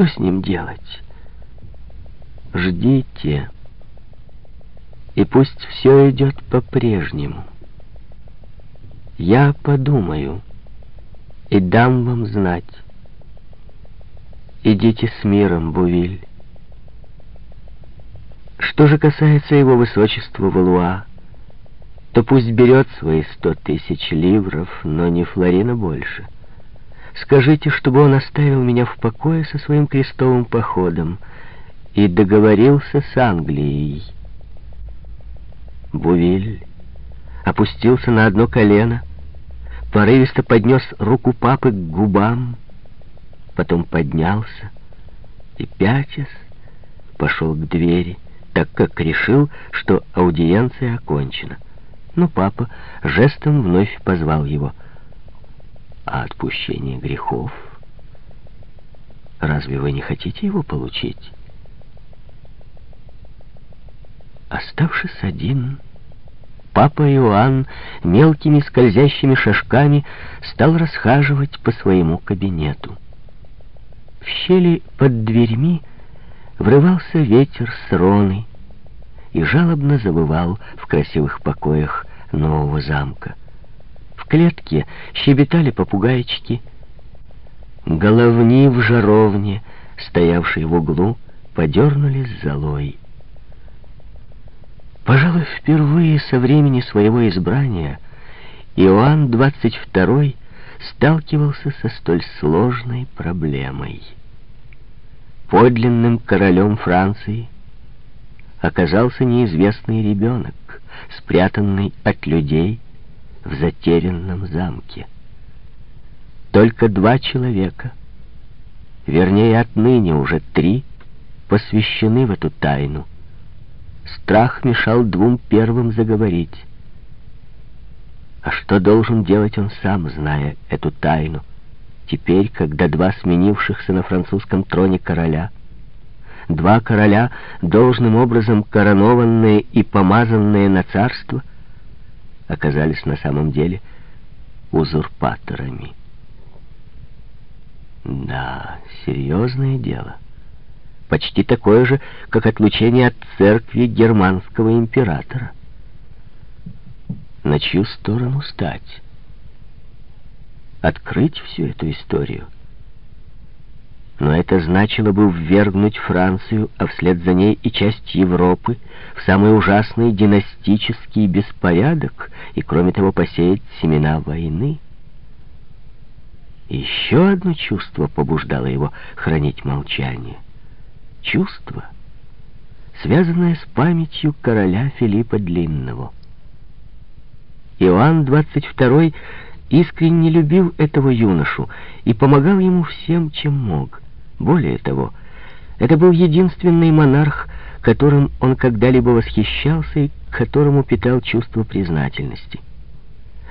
Что с ним делать? Ждите. И пусть все идет по-прежнему. Я подумаю и дам вам знать. Идите с миром, Бувиль. Что же касается его высочества Валуа, то пусть берет свои сто тысяч ливров, но не флорина больше. Скажите, чтобы он оставил меня в покое со своим крестовым походом и договорился с Англией. Бувиль опустился на одно колено, порывисто поднес руку папы к губам, потом поднялся и, пятясь, пошел к двери, так как решил, что аудиенция окончена. Но папа жестом вновь позвал его. А отпущение грехов? Разве вы не хотите его получить? Оставшись один, папа Иоанн мелкими скользящими шажками стал расхаживать по своему кабинету. В щели под дверьми врывался ветер с роны и жалобно завывал в красивых покоях нового замка. Клетке щебетали попугайчики. Головни в жаровне, стоявшие в углу, подернулись золой. Пожалуй, впервые со времени своего избрания Иоанн XXII сталкивался со столь сложной проблемой. Подлинным королем Франции оказался неизвестный ребенок, спрятанный от людей в затерянном замке. Только два человека, вернее, отныне уже три, посвящены в эту тайну. Страх мешал двум первым заговорить. А что должен делать он сам, зная эту тайну? Теперь, когда два сменившихся на французском троне короля, два короля, должным образом коронованные и помазанные на царство, оказались на самом деле узурпаторами. Да, серьезное дело. Почти такое же, как отлучение от церкви германского императора на чью сторону стать. Открыть всю эту историю. Но это значило бы ввергнуть Францию, а вслед за ней и часть Европы, в самый ужасный династический беспорядок и, кроме того, посеять семена войны. Еще одно чувство побуждало его хранить молчание. Чувство, связанное с памятью короля Филиппа Длинного. Иоанн XXII искренне любил этого юношу и помогал ему всем, чем мог. Более того, это был единственный монарх, которым он когда-либо восхищался и к которому питал чувство признательности.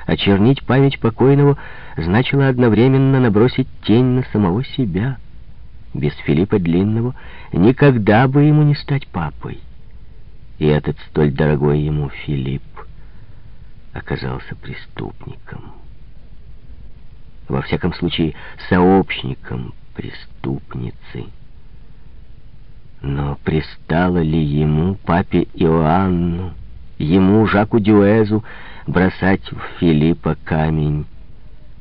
Очернить память покойного значило одновременно набросить тень на самого себя. Без Филиппа Длинного никогда бы ему не стать папой. И этот столь дорогой ему Филипп оказался преступником. Во всяком случае, сообщником преступницы. Но пристало ли ему, папе Иоанну, ему, Жаку Дюэзу, бросать в Филиппа камень,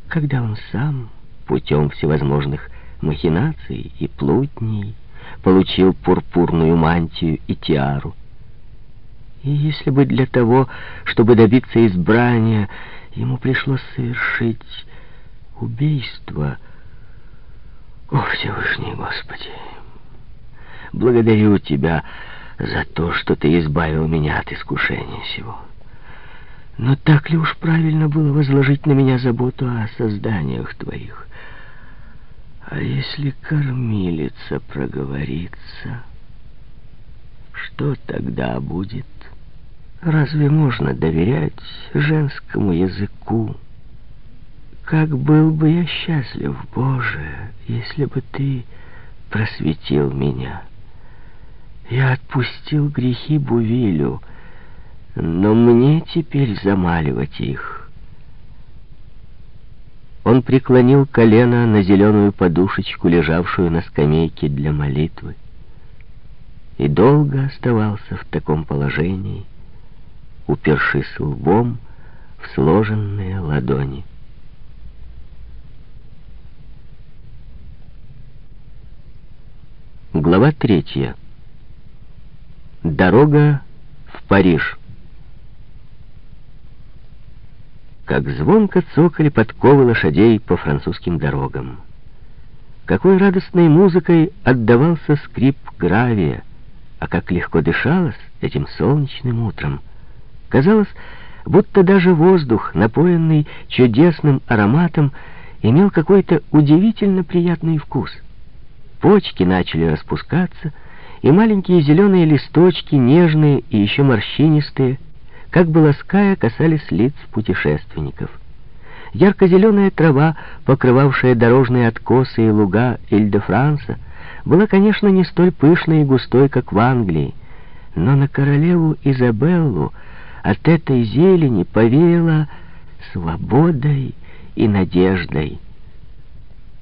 когда он сам, путем всевозможных махинаций и плутней, получил пурпурную мантию и тиару? И если бы для того, чтобы добиться избрания, ему пришлось совершить убийство... О, Всевышний Господи, благодарю Тебя за то, что Ты избавил меня от искушения сего. Но так ли уж правильно было возложить на меня заботу о созданиях Твоих? А если кормилица проговорится, что тогда будет? Разве можно доверять женскому языку? Как был бы я счастлив, Боже, если бы Ты просветил меня. Я отпустил грехи Бувилю, но мне теперь замаливать их. он преклонил колено на зеленую подушечку, лежавшую на скамейке для молитвы, и долго оставался в таком положении, упершись лбом в сложенные ладони. Глава третья. Дорога в Париж. Как звонко цокали подковы лошадей по французским дорогам. Какой радостной музыкой отдавался скрип гравия, а как легко дышалось этим солнечным утром. Казалось, будто даже воздух, напоенный чудесным ароматом, имел какой-то удивительно приятный вкус. Почки начали распускаться, и маленькие зеленые листочки, нежные и еще морщинистые, как бы лаская, касались лиц путешественников. Ярко-зеленая трава, покрывавшая дорожные откосы и луга Иль-де-Франса, была, конечно, не столь пышной и густой, как в Англии, но на королеву Изабеллу от этой зелени повеяло свободой и надеждой.